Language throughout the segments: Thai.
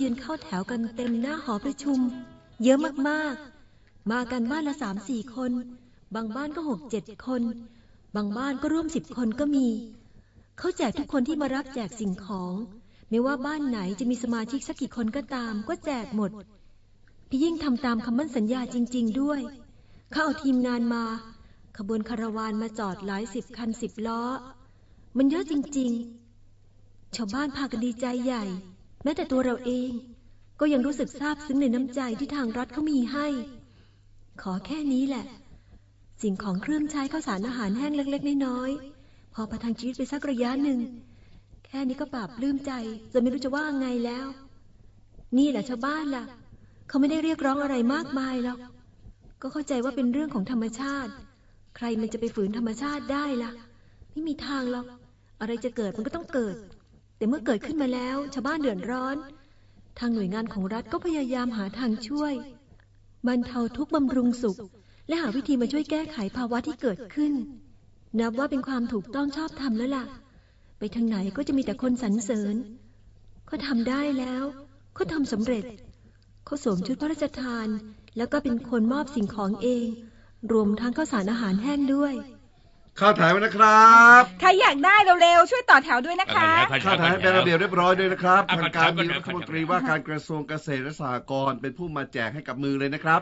ยืนเข้าแถวกันเต็มหน้าหอประชุม เยอะมากๆ มากันบ้านละสามสี่คน บางบ้านก็หกเจ็ดคน บางบ้านก็ร่วมสิบคนก็มี เขาแจกทุกคนที่มารับแจกสิ่งของ ไม่ว่าบ้านไหนจะมีสมาชิกสักกี่คนก็ตาม ก็แจกหมด พี่ยิ่งทำตามคำมั่นสัญญาจริง ๆ ด้วย เขาเอาทีมงานมา ขบวนคาราวานมาจอดหลายสิบคันสิบล้อ มันเยอะจริง ๆ ชาวบ้านพากันดีใจใหญ่ แม้แต่ตัวเราเอง ก็ยังรู้สึกซาบซึ้งในน้ำใจที่ทางรัฐเขามีให้ ขอแค่นี้แหละ สิ่งของเครื่องใช้ข้าวสารอาหารแห้งเล็ก ๆ น้อยๆพอประทังชีวิตไปสักระยะหนึ่ง แค่นี้ก็ปราบปลื้มใจจนไม่รู้จะว่าไงแล้ว นี่แหละชาวบ้านล่ะ เขาไม่ได้เรียกร้องอะไรมากมายหรอกก็เข้าใจว่าเป็นเรื่องของธรรมชาติ ใครมันจะไปฝืนธรรมชาติได้ล่ะ ไม่มีทางหรอก อะไรจะเกิดมันก็ต้องเกิด แต่เมื่อเกิดขึ้นมาแล้วชาวบ้านเดือดร้อน ทางหน่วยงานของรัฐก็พยายามหาทางช่วยบรรเทาทุกข์บำรุงสุข และหาวิธีมาช่วยแก้ไขภาวะที่เกิดขึ้น นับว่าเป็นความถูกต้องชอบธรรมแล้วล่ะ ไปทางไหนก็จะมีแต่คนสรรเสริญเขาทำได้แล้วเขาทำสำเร็จเขาสวมชุดพระราชทาน แล้วก็เป็นคนมอบสิ่งของเอง รวมทั้งข้าวสารอาหารแห้งด้วย ข้าวถ่ายไว้นะครับ ใครอยากได้เร็วๆช่วยต่อแถวด้วยนะคะ ข้าวถ่ายให้เป็นระเบียบเรียบร้อยด้วยนะครับอะทางการครับมีรัฐมนตรีว่าการกระทรวงเกษตรและสหกรณ์เป็นผู้มาแจกให้กับมือเลยนะครับ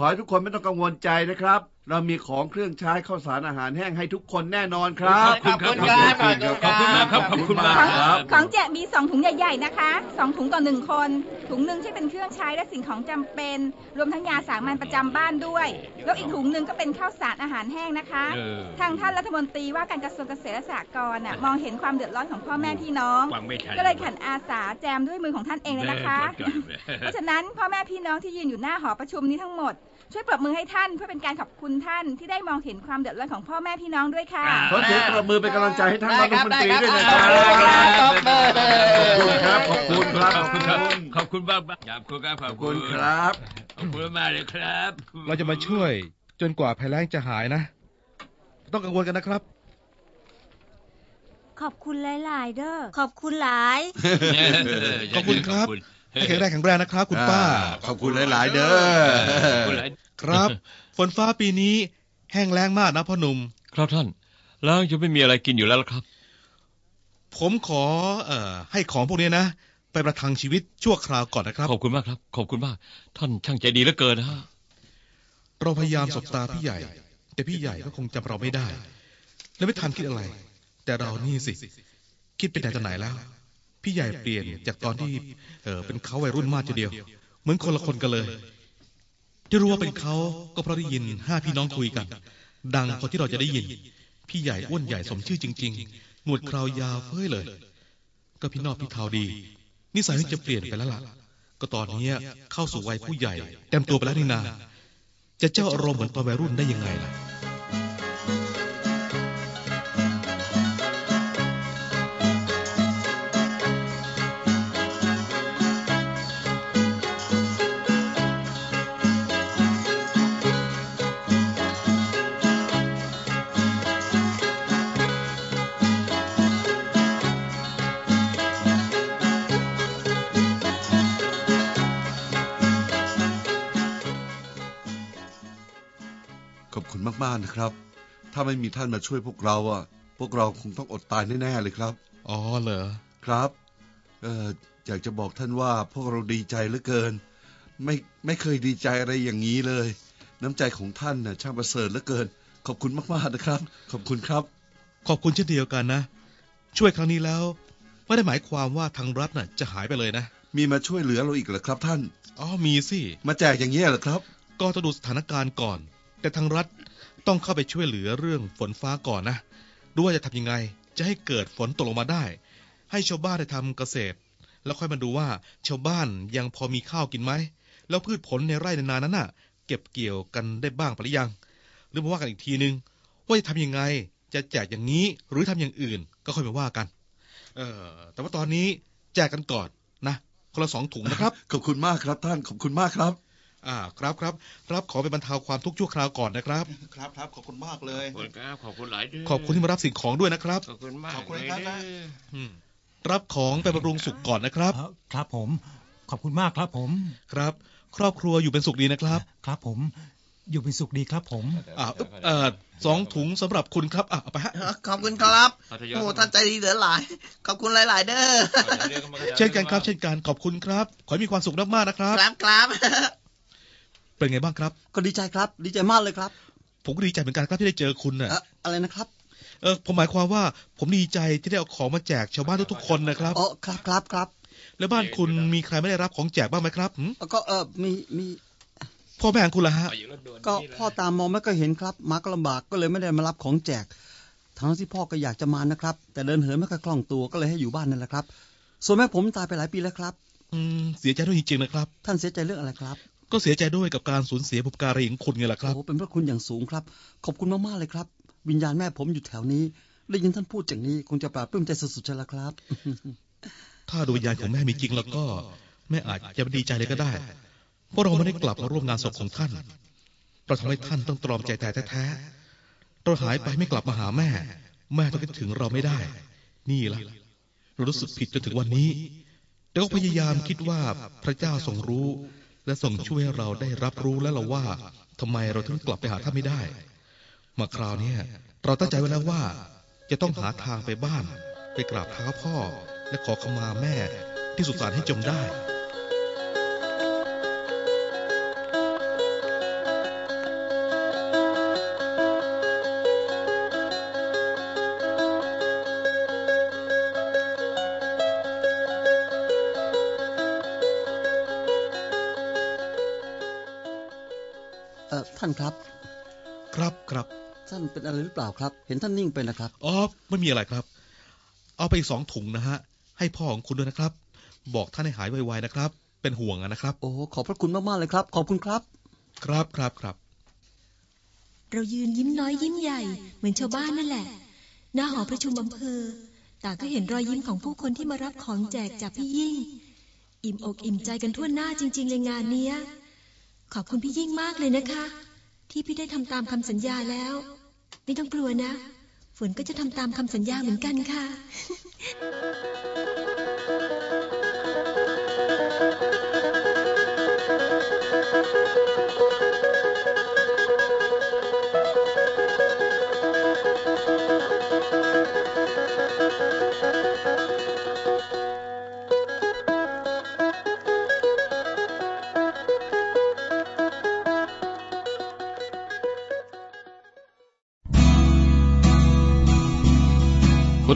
ขอให้ทุกคนไม่ต้องกังวลใจนะครับ เรามีของเครื่องใช้ข้าวสารอาหารแห้งให้ทุกคนแน่นอนครับขอบคุณครับขอบคุณครับขอบคุณมากครับครับของแจกมี2ถุงใหญ่ๆนะคะ2ถุงต่อ1คน ถุงหนึ่งที่เป็นเครื่องใช้และสิ่งของจำเป็น รวมทั้งยาสามัญประจำบ้านด้วย แล้วอีกถุงหนึ่งก็เป็นข้าวสารอาหารแห้งนะคะเออทางท่านรัฐมนตรีว่าการกระทรวงเกษตรและสหกรณ์น่ะมองเห็นความเดือดร้อนของพ่อแม่พี่น้องฟังไม่ทันก็เลยขันอาสาแจมด้วยมือของท่านเองเลยนะคะ เพราะฉะนั้นพ่อแม่พี่น้องที่ยืนอยู่หน้าหอประชุมนี้ทั้งหมดช่วยปรบมือให้ท่านเพื่อเป็นการขอบคุณท่านที่ได้มองเห็นความเดือดร้อนของพ่อแม่พี่น้องด้วยค่ะ ขอเสียงปรบมือเป็นกำลังใจให้ท่านได้รัฐครับมนตรีได้ด้วยครันะบครับขอบคุณครับขอบคุณครับขอบคุณครับขอบคุณมากๆขอบคุณครับขอบคุณครับขอบคุณมากเลยครับ เราจะมาช่วยจนกว่าภัยแล้งจะหายนะ ต้องกังวลกันนะครับ ขอบคุณหลาย ๆ เด้อขอบคุณหลายขอบคุณครับให้ แข็งแรงแข็งแรงนะครับ คุณป้า ขอบคุณหลาย ๆ เด้อขอบคุณหลายครับ ฝนฟ้าปีนี้แห้งแล้งมากนะพ่อหนุ่ม ครับท่าน แล้วจะไม่มีอะไรกินอยู่แล้วล่ะครับ ผมขอเอ่อให้ของพวกนี้นะ ไปประทังชีวิตชั่วคราวก่อนนะครับ ขอบคุณมากครับ ขอบคุณมาก ท่านช่างใจดีเหลือเกินนะฮะเราพยายามสบตาพี่ใหญ่ แต่พี่ใหญ่ก็คงจำเราไม่ได้ และไม่ทันคิดอะไร แต่เรานี่สิ คิดไปแต่ตอนไหนแล้ว พี่ใหญ่เปลี่ยนจากตอนที่เออเป็นเขาวัยรุ่นมากทีเดียว เหมือนคนละคนกันเลย ที่รู้ว่าเป็นเขาก็เพราะได้ยินห้าพี่น้องคุยกัน ดังกว่าที่เราจะได้ยิน พี่ใหญ่อ้วนใหญ่สมชื่อจริง ๆ หนวดคราวยาวเฟ้ยเลย ก็พี่นอกพี่เทาดี นิสัยมันจะเปลี่ยนไปแล้วล่ะ ก็ตอนนี้เข้าสู่วัยผู้ใหญ่เต็มตัวไปแล้วนี่นา จะเจ้าอารมณ์เหมือนตอนวัยรุ่นได้ยังไงล่ะ คุณมากๆนะครับ ถ้าไม่มีท่านมาช่วยพวกเราอะ พวกเราคงต้องอดตายแน่ๆเลยครับ อ๋อเหรอ ครับเอ่ออยากจะบอกท่านว่าพวกเราดีใจเหลือเกิน ไม่ไม่เคยดีใจอะไรอย่างนี้เลย น้ำใจของท่านน่ะช่างประเสริฐเหลือเกิน ขอบคุณมากๆนะครับ ขอบคุณครับ ขอบคุณเช่นเดียวกันนะ ช่วยครั้งนี้แล้ว ไม่ได้หมายความว่าทางรัฐน่ะจะหายไปเลยนะ มีมาช่วยเหลือเราอีกเหรอครับท่าน อ๋อมีสิ มาแจกอย่างนี้ยเหรอครับ ก็ต้องดูสถานการณ์ก่อน แต่ทางรัฐต้องเข้าไปช่วยเหลือเรื่องฝนฟ้าก่อนนะดูว่าจะทำยังไง จะให้เกิดฝนตกลงมาได้ ให้ชาวบ้านได้ทำเกษตร แล้วค่อยมาดูว่าชาวบ้านยังพอมีข้าวกินไหม แล้วพืชผลในไร่ในนานั้นน่ะ เก็บเกี่ยวกันได้บ้างหรือยัง หรือมาว่ากันอีกทีนึง ว่าจะทำยังไง จะแจกอย่างนี้หรือทำอย่างอื่น ก็ค่อยมาว่ากัน เออแต่ว่าตอนนี้แจกกันก่อนนะคนละสองถุงนะครับ ขอบคุณมากครับท่าน ขอบคุณมากครับ อ่าครับครับรับขอไปบรรเทาความทุกข์ชั่วคราวก่อนนะครับ ครับครับขอบคุณมากเลย ขอบคุณครับขอบคุณหลายเด้อขอบคุณที่มารับสิ่งของด้วยนะครับ ขอบคุณมากขอบคุณครับเลยเด้ออืมรับของไปบำรุงสุขก่อนนะครับ เอ่อครับผม ขอบคุณมากครับผม ครับ ครอบครัวอยู่เป็นสุขดีนะครับครับผม อยู่เป็นสุขดีครับผม อ่าอึ๊บเอ่อสองถุงสำหรับคุณครับอะเอาไปฮะ ขอบคุณครับพัทยาโอ้ท่านใจดีเหลือหลาย ขอบคุณหลาย ๆ เด้อ เช่นกันครับ เช่นกันขอบคุณครับ ขอให้มีความสุขมากๆนะครับ ครับครับ เป็นไงบ้างครับ ก็ดีใจครับ ดีใจมากเลยครับ ผมก็ดีใจเหมือนกันครับที่ได้เจอคุณน่ะเอ่ออะไรนะครับ เออผมหมายความว่าผมดีใจที่ได้เอาของมาแจกชาวบ้านทุกๆคนนะครับอ๋อครับครับครับแล้วบ้านคุณมีใครไม่ได้รับของแจกบ้างไหมครับหืมก็เออมีมีพ่อแม่ของคุณล่ะฮะ ก็พ่อตามมองไม่ก็เห็นครับมาก็ลำบากก็เลยไม่ได้มารับของแจก ทั้งที่พ่อก็อยากจะมานะครับ แต่เดินเหินไม่ค่อยคล่องตัวก็เลยให้อยู่บ้านนั่นแหละครับ ส่วนแม่ผมตายไปหลายปีแล้วครับ อืมเสียใจด้วยจริงๆนะครับ ท่านเสียใจเรื่องอะไรครับ ก็เสียใจด้วยกับการสูญเสียบุพการีของคุณไงล่ะครับโอ้เป็นพระคุณอย่างสูงครับ ขอบคุณมากๆเลยครับ วิญญาณแม่ผมอยู่แถวนี้ ได้ยินท่านพูดอย่างนี้ คงจะปลาบปลื้มใจสุดๆใช่แล้วครับ ถ้าดวงวิญญาณของแม่มีจริงแล้วก็แม่อาจจะไม่ดีใจเลยก็ได้เพราะเราไม่ได้กลับมาร่วมงานศพของท่านเราทำให้ท่านต้องตรอมใจแต่แท้ๆเราหายไปไม่กลับมาหาแม่ แม่ต้องคิดถึงเราไม่ได้ นี่ละเรารู้สึกผิดจนถึงวันนี้แต่ก็พยายามคิดว่าพระเจ้าทรงรู้ และทรงช่วยให้เราได้รับรู้แล้วเราว่าทำไมเราถึงกลับไปหาท่านไม่ได้ มาคราวนี้เราตั้งใจไว้แล้วว่า จะต้องหาทางไปบ้าน ไปกราบเท้าพ่อ และขอขมาแม่ที่สุสานให้จงได้านครับ ครับครับท่านเป็นอะไรหรือเปล่าครับ เห็นท่านนิ่งไปนะครับอ๋อไม่มีอะไรครับ เอาไปอีกสองถุงนะฮะ ให้พ่อของคุณด้วยนะครับ บอกท่านให้หายไวๆนะครับ เป็นห่วงอะนะครับ โอ้ขอบพระคุณมากๆเลยครับ ขอบคุณครับ ครับครับครับ เรายืนยิ้มน้อยยิ้มใหญ่เหมือนชาวบ้านนั่นแหละ หน้าหอประชุมอำเภอต่างก็เห็นรอยยิ้มของผู้คนที่มารับของแจกจากพี่ยิ่ง อิ่มอกอิ่มใจกันทั่วหน้าจริงๆเลยงานเนี้ย ขอบคุณพี่ยิ่งมากเลยนะคะ ที่พี่ได้ทำตามคำสัญญาแล้ว ไม่ต้องกลัวนะ ฝนก็จะทำตามคำสัญญาเหมือนกันค่ะ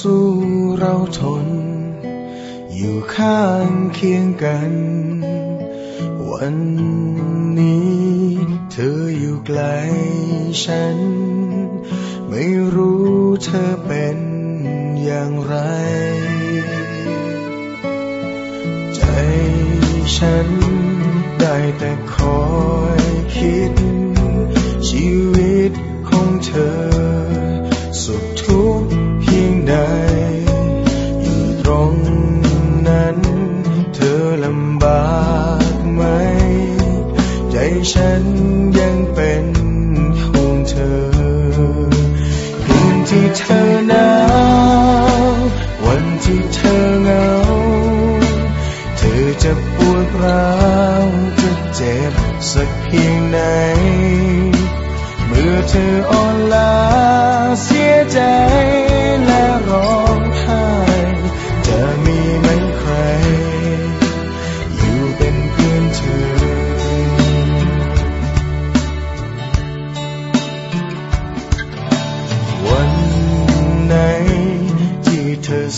สู้เราทน อยู่ข้างเคียงกัน วันนี้ เธออยู่ไกลฉัน ไม่รู้เธอเป็นอย่างไร ใจฉันได้แต่คอยคิด ชีวิตของเธอ ฉันยังเป็นห่วงเธอคืนที่เธอหนาววันที่เธอเหงา เธอจะปวดร้าวจะเจ็บสักเพียงไหน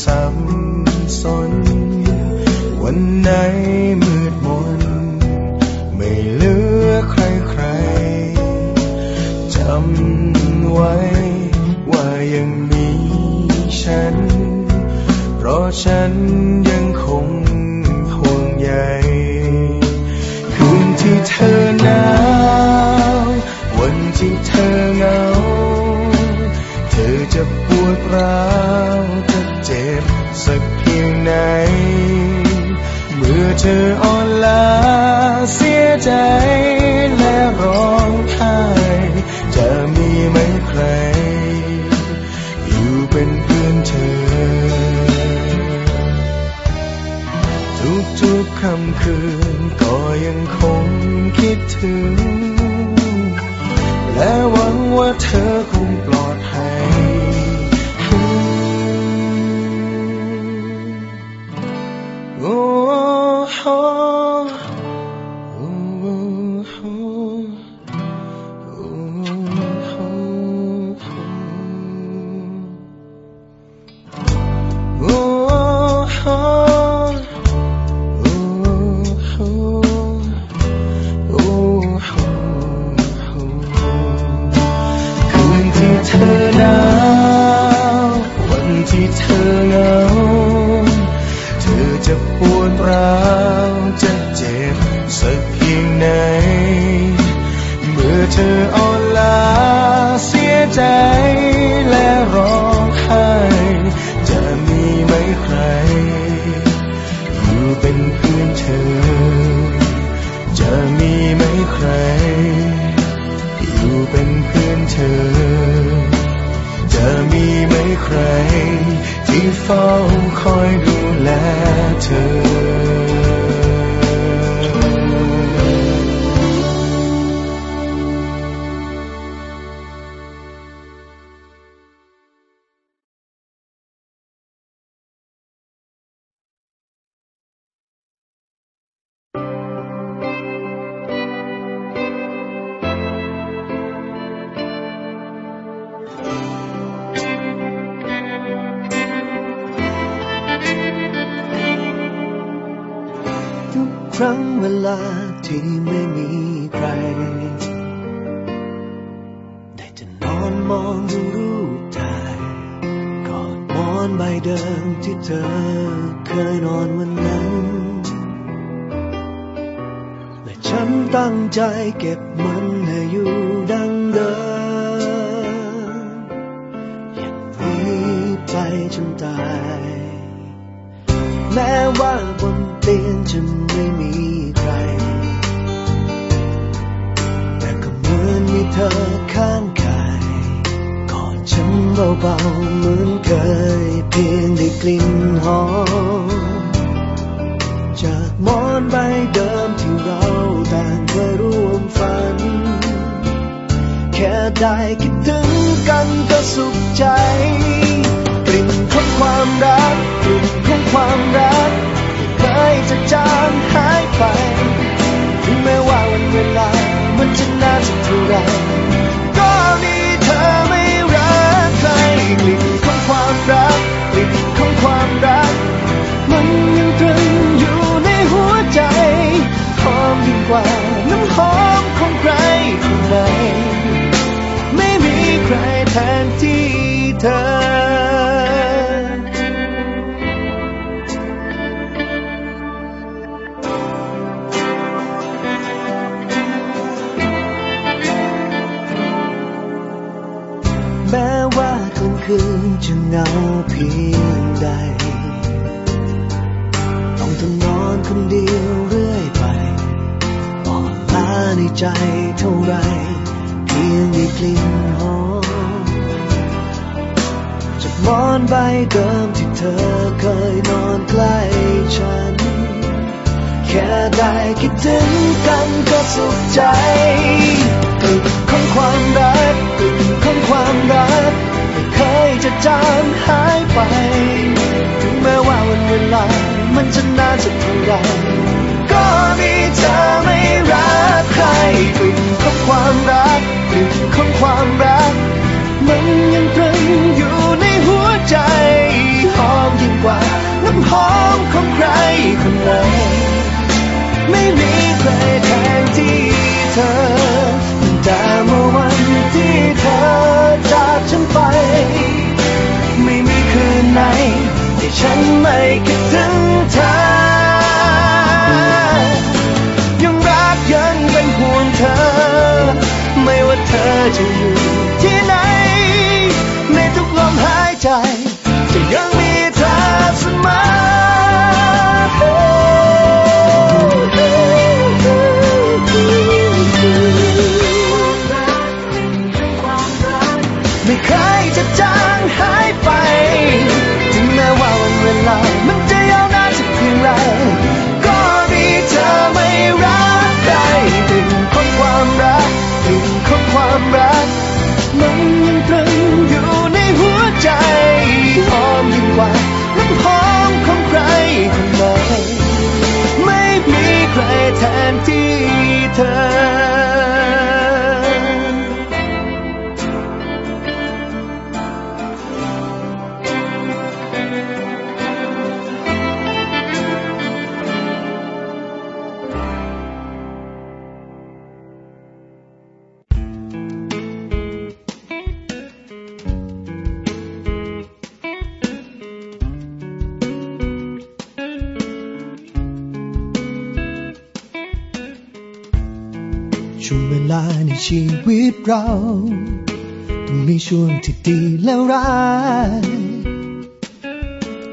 สับสน วันไหนมืดมน ไม่เหลือใครใครจำไว้ว่ายังมีฉัน เพราะฉันยังคงห่วงใยคืนที่เธอหน เธออ่อนล้าเสียใจและร้องไห้จะมีไหมใคร อยู่เป็นเพื่อนเธอ ทุกๆค่ำคืนก็ยังคงคิดถึง และหวังว่าเธอคง เดิมที่เธอเคยนอนวันนั้น และฉันตั้งใจเก็บมันให้อยู่ดังเดิม อย่างนี้ไปจนตาย แม้ว่าบนเตียงจะไม่มีใคร แต่ก็เหมือนมีเธอ เบาๆเหมือนเคยเพียงได้กลิ่นหอมจากมอนใบเดิมที่เราต่างเคยร่วมฝัน แค่ได้คิดถึงกันก็สุขใจ กลิ่นของความรักกลิ่นของความรักไม่เคยจะจางหายไปถึงแม้ว่าวันเวลามันจะนานสักเท่าไหรก็มีเธอไม่รักใคร ได้คิดถึงกันก็สุขใจกลิ่นของความรักกลิ่นของความรักไม่เคยจะจางหายไป ถึงแม้ว่าวันเวลามันจะนานสักเท่าไรก็มีเธอไม่รักใครกลิ่นของความรักกลิ่นของความรัก มันยังตรึงอยู่ในหัวใจหอมยิ่งกว่าน้ำหอมของใครคนไหน ไม่มีใครแทนที่เธอแต่เมื่อวันที่เธอจากฉันไป ไม่มีคืนไหนที่ฉันไม่คิดถึงเธอ ยังรักยังเป็นห่วงเธอ ไม่ว่าเธอจะอยู่ ชีวิตเรา ต้องมีช่วงที่ดีและร้าย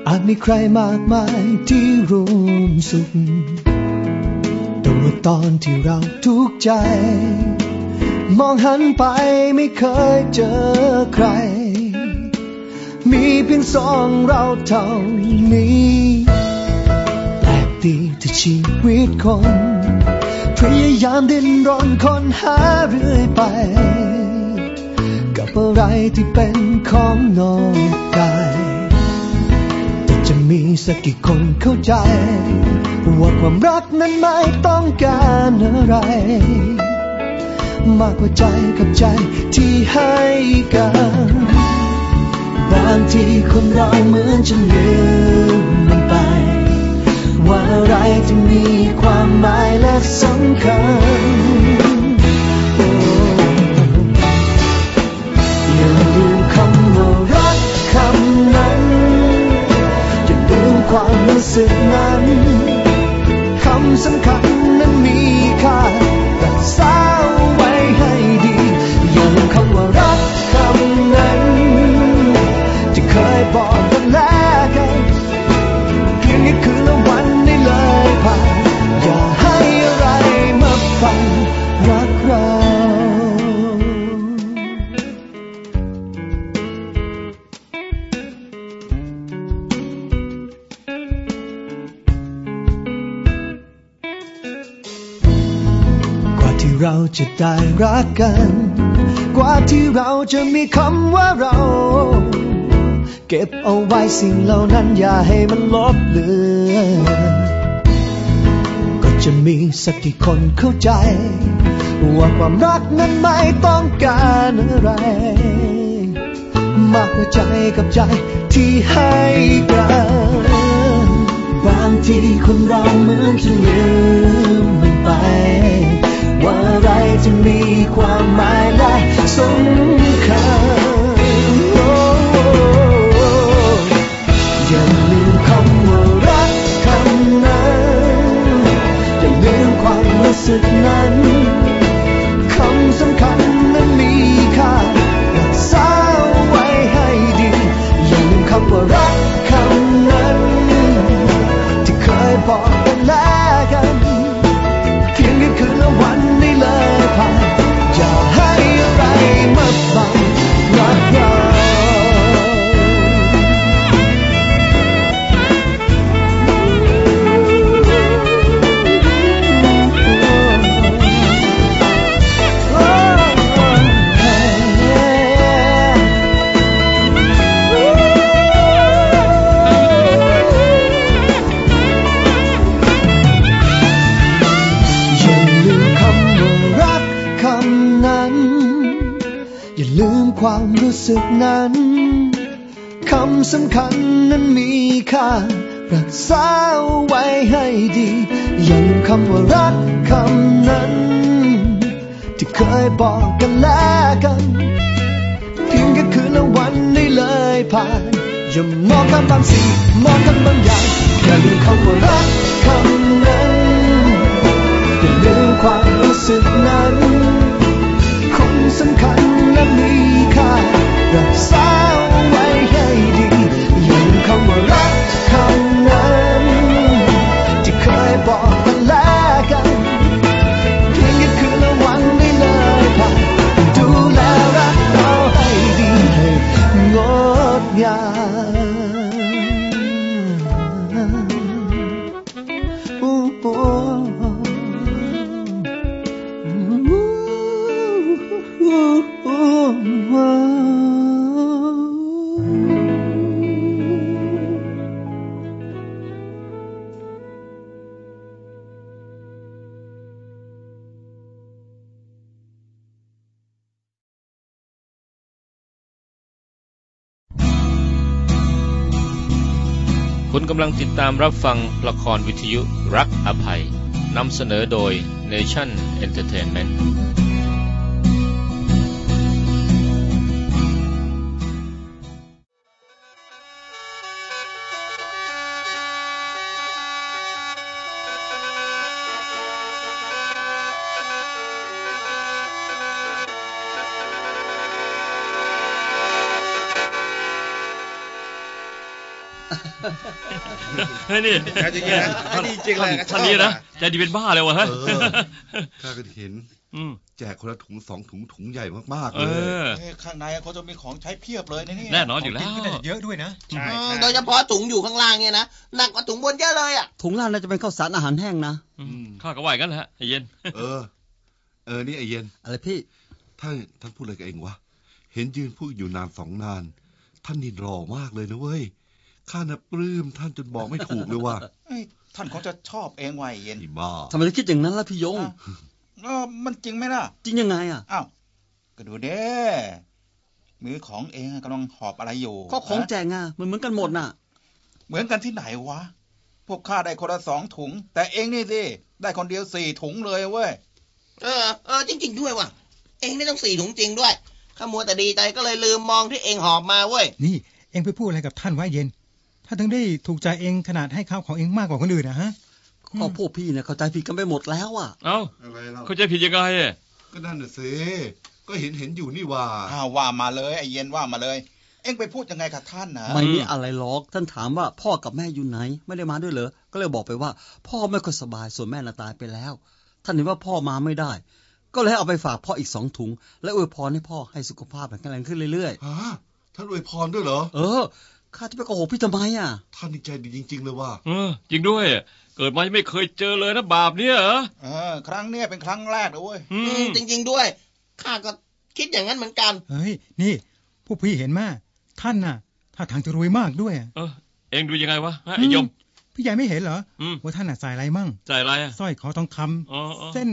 อาจมีใครมากมายที่ร่วมสุขแต่ว่าตอนที่เราทุกข์ใจ มองหันไปไม่เคยเจอใคร มีเพียงสองเราเท่านี้แปลกดีที่ชีวิตคน พยายามดิ้นรนค้นหาเรื่อยไป กับอะไรที่เป็นของนอกกายแต่จะมีสักกี่คนเข้าใจ ว่าความรักนั้นไม่ต้องการอะไร มากกว่าใจกับใจที่ให้กัน บางทีคนเราเหมือนจะลืมมัน ว่าอะไรที่มีความหมายและสำคัญโอ้อย่าลืมคำว่ารักคำนั้นอย่าลืมความรู้สึกนั้นคำสำคัญนั้นมีค่ารักษาไว้ เรากว่าที่เราจะได้รักกัน กว่าที่เราจะมีคำว่าเรา เก็บเอาไว้สิ่งเหล่านั้นอย่าให้มันลบเลือนก็จะมีสักกี่คนเข้าใจ ว่าความรักนั้นไม่ต้องการอะไร มากกว่าใจกับใจที่ให้กันบางทีคนเราเหมือนจะลืมมันไป ว่าอะไรจะมีความหมายและสม กนั้นคำสำคัญนั้นมีค่า รักษาไว้ให้ดีอย่าลืมคำว่ารักคำนั้น ที่เคยบอกกันแล้วกันเพียงแค่คืนและวันนี้เลยผ่านอย่ามองข้ามบางสิ่งมองข้ามบางอย่างอย่าลืมคำว่ารักคำนั้นอย่าลืมความรู้สึกนั้น คนสำคัญและมีค่า รัก กำลังติดตามรับฟังละครวิทยุรักอภัยนำเสนอโดย Nation Entertainment นี่ใจดีนะท่านใจดีจริงเลยท่านชอบท่านนี้นะอะใจดีเป็นบ้าเลยวะฮะเออข้าก็เห็นอืมแจกคนละถุงสองถุงถุงใหญ่มากๆเอเลยอเอ้ยข้างในเขาจะมีของใช้เพียบเลยนะเนี่ยแน่นอนอยู่แล้วกินก็น่าจะเยอะด้วยนะใช่อืมใช่โดยเฉพาะถุงอยู่ข้างล่างเนี่ยนะหนักกว่าถุงบนเยอะเลยอะถุงล่างน่าจะเป็นข้าวสารอาหารแห้งนะอืมข้าก็ว่าอย่างนั้นแหละฮะไอ้เย็น เออ เออนี่ไอเย็น อะไรพี่ท่านท่านพูดอะไรกับเองวะเห็นยืนพูดอยู่นานสองนาน ท่านนี่หล่อมากเลยนะเว้ย ข้าน่ะปลื้มท่านจนบอกไม่ถูกเลยว่าเอ้ยท่านเขาจะชอบเองไว้เย็นอีบ้าทำไมถึงคิดอย่างนั้นล่ะพี่ยงอะเออมันจริงไหมล่ะ จริงยังไงอะอ้าวก็ดูเด้มือของเองกำลังหอบอะไรอยู่ ก็ของแจฮะกอะมันเหมือนกันหมดน่ะ เหมือนกันที่ไหนวะ พวกข้าได้คนละสองถุง แต่เองนี่สิ ได้คนเดียวสี่ถุงเลยเว้ย เออ เออจริง ๆ ด้วยว่ะ เองนี่ต้องสี่ถุงจริงด้วยข้ามัวแต่ดีใจก็เลยลืมมองที่เองหอบมาเว้ย นี่ เองไปพูดอะไรกับท่านไว้เย็น ถ้าถึงได้ถูกใจเองขนาดให้ข้าวของเองมากกว่าคนอื่นนะฮะก็พวกพี่เนี่ยเข้าใจผิดกันไปหมดแล้วอะ เอ้าอะไรเราเข้าใจผิดยังไงอะก็นั่นน่ะสิก็เห็นเห็นอยู่นี่ว่าอ้าวว่ามาเลยไอ้เย็นว่ามาเลย เอ็งไปพูดยังไงกับท่านนะไม่มีอะไรหรอกท่านถามว่าพ่อกับแม่อยู่ไหน ไม่ได้มาด้วยเหรอก็เลยบอกไปว่า พ่อไม่ค่อยสบายส่วนแม่น่ะตายไปแล้ว ท่านเห็นว่าพ่อมาไม่ได้ ก็เลยให้เอาไปฝากพ่ออีกสองถุง และอวยพรให้พ่อให้สุขภาพแข็งแรงขึ้นเรื่อยฮะท่านอวยพรด้วยเหรอๆเออ ข้าจะไปโกหกพี่ทำไมอะ ท่านนี่ใจดีจริง ๆ เลยว่า เออ จริงด้วย เกิดมายังไม่เคยเจอเลยนะบาปเนี่ยเหรอ เออครั้งเนี้ยเป็นครั้งแรกเลยเว้ย อือืมมจริง ๆ ด้วย ข้าก็คิดอย่างนั้นเหมือนกัน เฮ้ย นี่ ผู้พี่เห็นมาท่านน่ะถ้าทางจะรวยมากด้วยอะเออ เอ็งดูยังไงวะฮะไอ้ยมพี่ใหญ่ไม่เห็นเหรออืม ว่าท่านน่ะใส่อะไรมั่งใจอะไรอะสร้อยคอทองคำอ๋ออ๋อเส้น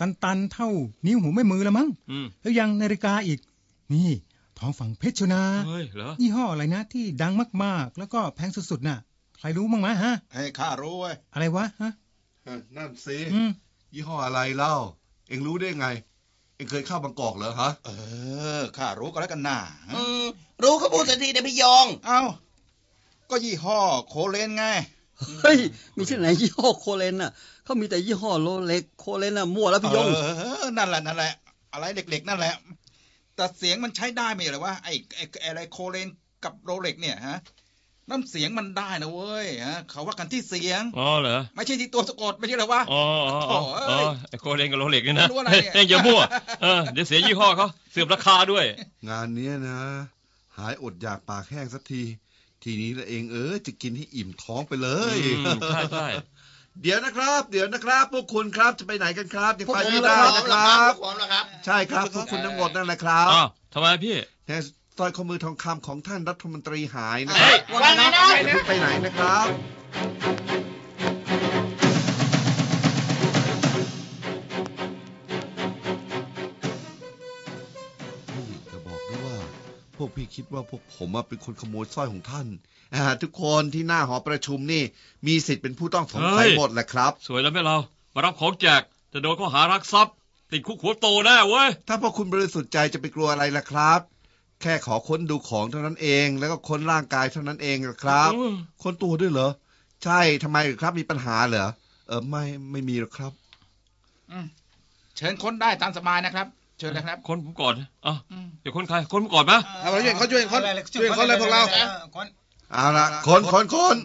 ตันๆเท่า นิ้วหูไม่มือละมั้ง อืม แล้วยังนาฬิกาอีก นี่ ทองฝั่งเพชรชนาเฮ้ยเหรอยี่ห้ออะไรนะที่ดังมากๆ แล้วก็แพงสุดๆน่ะ ใครรู้มั้งมะฮะ ให้ข้ารู้เว้ยอะไรวะฮะนั่นสิอืมยี่ห้ออะไรเล่า เอ็งรู้ได้ไง เอ็งเคยเข้าบางกอกเหรอฮะ เออข้ารู้ก็แล้วกันน่าอืมรู้ก็พูดสักทีเดี๋ยวพี่ยอง เอ้า ก็ยี่ห้อโคเลนไง เฮ้ย มีที่ไหนยี่ห้อโคเลนน่ะเขามีแต่ยี่ห้อ Rolex โคเลนน่ะมั่วแล้วพี่ยง เออนั่นแหละนั่นแหละ อะไรเด็กๆ นั่นแหละ แต่เสียงมันใช้ได้ไหมเหรอวะไอ้ไอ้ไอ้อะไรโคเลนกับ Rolex เนี่ยฮะน้ำเสียงมันได้นะเว้ยฮะเขาว่ากันที่เสียงอ๋อเหรอไม่ใช่ที่ตัวสะกดไม่ใช่เหรอวะอ๋ออ๋ออ๋อโถ่เอ้อ๋อยไอ้โคเรนกับ Rolex นี่นะไม่รู้อะไรเฮ้ยเนี่ยเฮ้ยอย่ามั่วเออเดี๋ยวเสียยี่ห้อเขาเสื่อมราคาด้วย งานเนี้ยนะ หายอดอยากปากแห้งสักที ทีนี้ละเองเออจะกินให้อิ่มท้องไปเลยอืมใช่ใช่ เดี๋ยวนะครับ เดี๋ยวนะครับ พวกคุณครับจะไปไหนกันครับยังพวกไปผมไม่เหรอได้ครับนะครับพวกผมเหรอครับใช่ครับพวกคุณทั้งหมดนั่นแหละครับอ้าวทำไมพี่แต่สร้อยข้อมือทองคำของท่านรัฐมนตรีหายนะคเฮ้รับยว่าไงนะอย่าเพิ่งไปไหนนะครับ วกพี่คิดว่าพวกผมอะเป็นคนขโมยสร้อยของท่านอ่าทุกคนที่หน้าหอประชุมนี่ มีสิทธิ์เป็นผู้ต้องสงสัยเฮ้ยหมดแหละครับ สวยแล้วไหมเรา มารับของแจกจะโดนข้อหารักทรัพย์ ติดคุกหัวโตแน่เว้ย ถ้าพวกคุณบริสุทธิ์ใจจะไปกลัวอะไรล่ะครับ แค่ขอค้นดูของเท่านั้นเอง แล้วก็ค้นร่างกายเท่านั้นเองนะครับอืมค้นตัวด้วยเหรอ ใช่ทำไมหรือครับมีปัญหาเหรอเออไม่ไม่มีหรอกครับเชิญค้นได้ตามสบายนะครับ เชิญนะครับ คนผมก่อนอะอืมเดี๋ยวคนใคร คนผมก่อนไหมเอาเราช่วยเขาช่วยเขาช่วยเขาเลยพวกเราเอาละค้นค้นค้น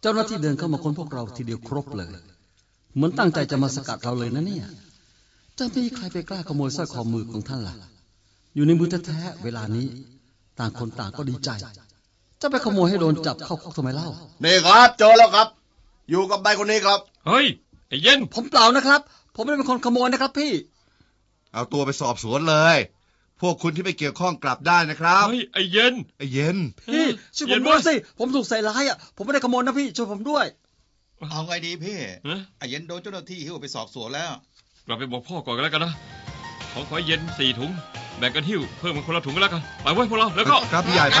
เจ้าหน้าที่เดินเข้ามาค้นพวกเราทีเดียวครบเลย เหมือนตั้งใจจะมาสกัดเราเลยนะเนี่ยจะมีใครไปกล้าขโมยสร้อยคอมือของท่านล่ะ อยู่ในมือแท้ๆเวลานี้ ต่างคนต่างก็ดีใจ จะไปขโมยให้โดนจับเข้าคุกทำไมเล่านี่ครับเจอแล้วครับ อยู่กับนายคนนี้ครับ เฮ้ยไอ้เย็นผมเปล่านะครับ ผมไม่ได้เป็นคนขโมยนะครับพี่ เอาตัวไปสอบสวนเลย พวกคุณที่ไม่เกี่ยวข้องกลับได้นะครับ เฮ้ยไอ้เย็น ไอ้เย็น พี่ช่วยผมด้วยสิ ผมถูกใส่ร้ายอะ ผมไม่ได้ขโมยนะพี่ ช่วยผมด้วย เอาไงดีพี่ฮะ ไอ้เย็นโดนเจ้าหน้าที่หิ้วไปสอบสวนแล้ว กลับไปบอกพ่อก่อนก็แล้วกันนะ ของขอเย็นสี่ถุง แบ่งกันหิ้ว เพิ่มเป็นคนละถุงก็แล้วกัน ไปเว้ยพวกเรา แล้วก็ ครับพี่ใหญ่ไป